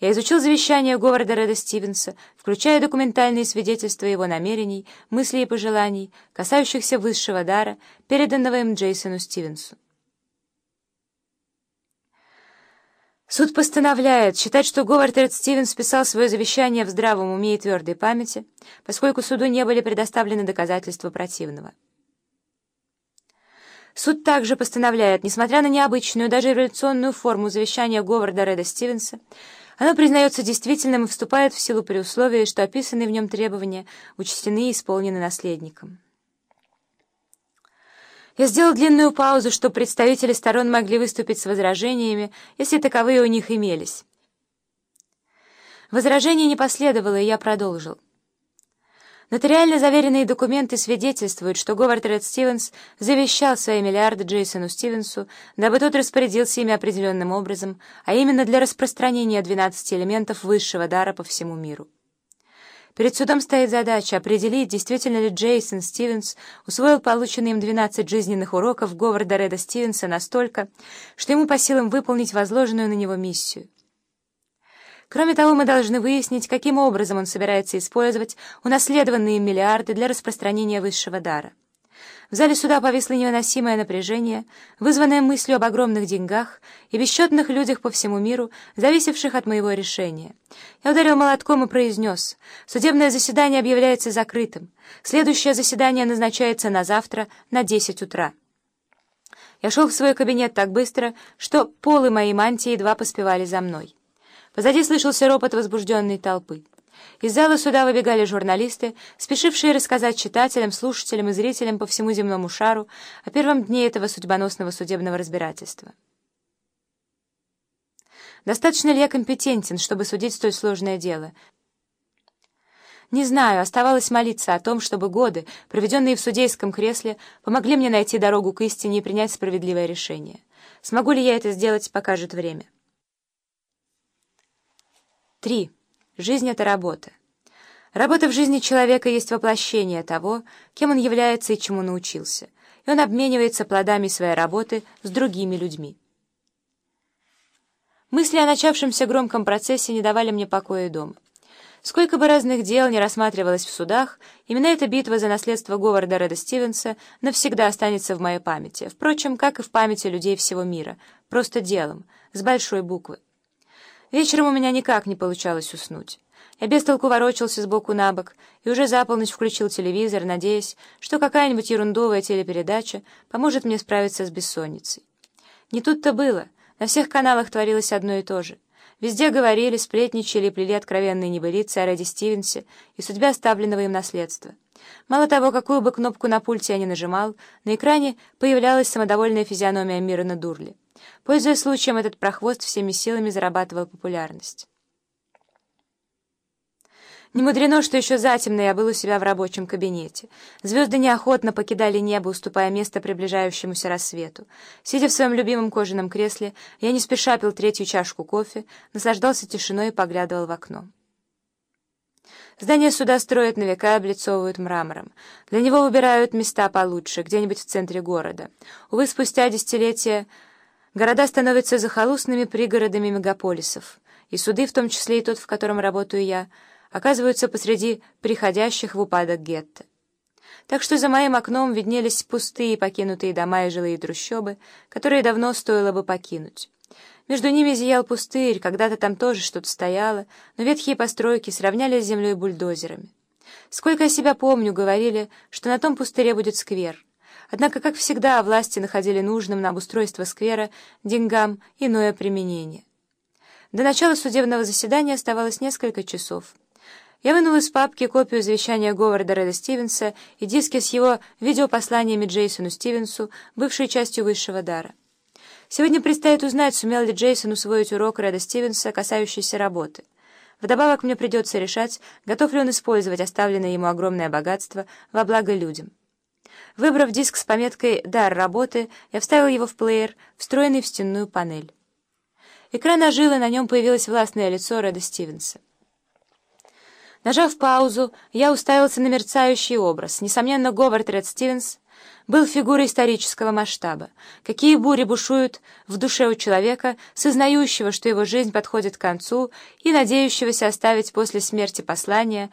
Я изучил завещание Говарда Реда Стивенса, включая документальные свидетельства его намерений, мыслей и пожеланий, касающихся высшего дара, переданного им Джейсону Стивенсу. Суд постановляет считать, что Говард Ред Стивенс писал свое завещание в здравом уме и твердой памяти, поскольку суду не были предоставлены доказательства противного. Суд также постановляет, несмотря на необычную, даже революционную форму завещания Говарда Реда Стивенса, оно признается действительным и вступает в силу при условии, что описанные в нем требования учтены и исполнены наследником. Я сделал длинную паузу, чтобы представители сторон могли выступить с возражениями, если таковые у них имелись. Возражений не последовало, и я продолжил. Нотариально заверенные документы свидетельствуют, что Говард Ред Стивенс завещал свои миллиарды Джейсону Стивенсу, дабы тот распорядился ими определенным образом, а именно для распространения 12 элементов высшего дара по всему миру. Перед судом стоит задача определить, действительно ли Джейсон Стивенс усвоил полученные им 12 жизненных уроков Говарда Реда Стивенса настолько, что ему по силам выполнить возложенную на него миссию. Кроме того, мы должны выяснить, каким образом он собирается использовать унаследованные миллиарды для распространения высшего дара. В зале суда повисло невыносимое напряжение, вызванное мыслью об огромных деньгах и бесчетных людях по всему миру, зависевших от моего решения. Я ударил молотком и произнес, «Судебное заседание объявляется закрытым. Следующее заседание назначается на завтра на 10 утра». Я шел в свой кабинет так быстро, что полы моей мантии едва поспевали за мной. Позади слышался ропот возбужденной толпы. Из зала суда выбегали журналисты, спешившие рассказать читателям, слушателям и зрителям по всему земному шару о первом дне этого судьбоносного судебного разбирательства. Достаточно ли я компетентен, чтобы судить столь сложное дело? Не знаю, оставалось молиться о том, чтобы годы, проведенные в судейском кресле, помогли мне найти дорогу к истине и принять справедливое решение. Смогу ли я это сделать, покажет время. 3. Жизнь — это работа. Работа в жизни человека есть воплощение того, кем он является и чему научился, и он обменивается плодами своей работы с другими людьми. Мысли о начавшемся громком процессе не давали мне покоя дома. Сколько бы разных дел не рассматривалось в судах, именно эта битва за наследство Говарда Реда Стивенса навсегда останется в моей памяти, впрочем, как и в памяти людей всего мира, просто делом, с большой буквы. Вечером у меня никак не получалось уснуть. Я без толку ворочался сбоку на бок и уже за полночь включил телевизор, надеясь, что какая-нибудь ерундовая телепередача поможет мне справиться с бессонницей. Не тут-то было. На всех каналах творилось одно и то же. Везде говорили, сплетничали и плели откровенные небылицы о Рэдди Стивенсе и судьбе оставленного им наследства. Мало того, какую бы кнопку на пульте я ни нажимал, на экране появлялась самодовольная физиономия Мирона Дурли. Пользуясь случаем, этот прохвост всеми силами зарабатывал популярность. Не мудрено, что еще затемно я был у себя в рабочем кабинете. Звезды неохотно покидали небо, уступая место приближающемуся рассвету. Сидя в своем любимом кожаном кресле, я не спеша пил третью чашку кофе, наслаждался тишиной и поглядывал в окно. Здание суда строят на века и облицовывают мрамором. Для него выбирают места получше, где-нибудь в центре города. Увы, спустя десятилетия города становятся захолустными пригородами мегаполисов, и суды, в том числе и тот, в котором работаю я, оказываются посреди приходящих в упадок гетто. Так что за моим окном виднелись пустые покинутые дома и жилые трущобы, которые давно стоило бы покинуть. Между ними зиял пустырь, когда-то там тоже что-то стояло, но ветхие постройки сравняли с землей бульдозерами. Сколько я себя помню, говорили, что на том пустыре будет сквер. Однако, как всегда, власти находили нужным на обустройство сквера деньгам иное применение. До начала судебного заседания оставалось несколько часов. Я вынул из папки копию завещания Говарда Реда Стивенса и диски с его видеопосланиями Джейсону Стивенсу, бывшей частью высшего дара. Сегодня предстоит узнать, сумел ли Джейсон усвоить урок Реда Стивенса, касающийся работы. Вдобавок мне придется решать, готов ли он использовать оставленное ему огромное богатство во благо людям. Выбрав диск с пометкой «Дар работы», я вставил его в плеер, встроенный в стенную панель. Экран ожил, и на нем появилось властное лицо Реда Стивенса. Нажав паузу, я уставился на мерцающий образ. Несомненно, Говард Ред Стивенс — был фигурой исторического масштаба. Какие бури бушуют в душе у человека, сознающего, что его жизнь подходит к концу и надеющегося оставить после смерти послание,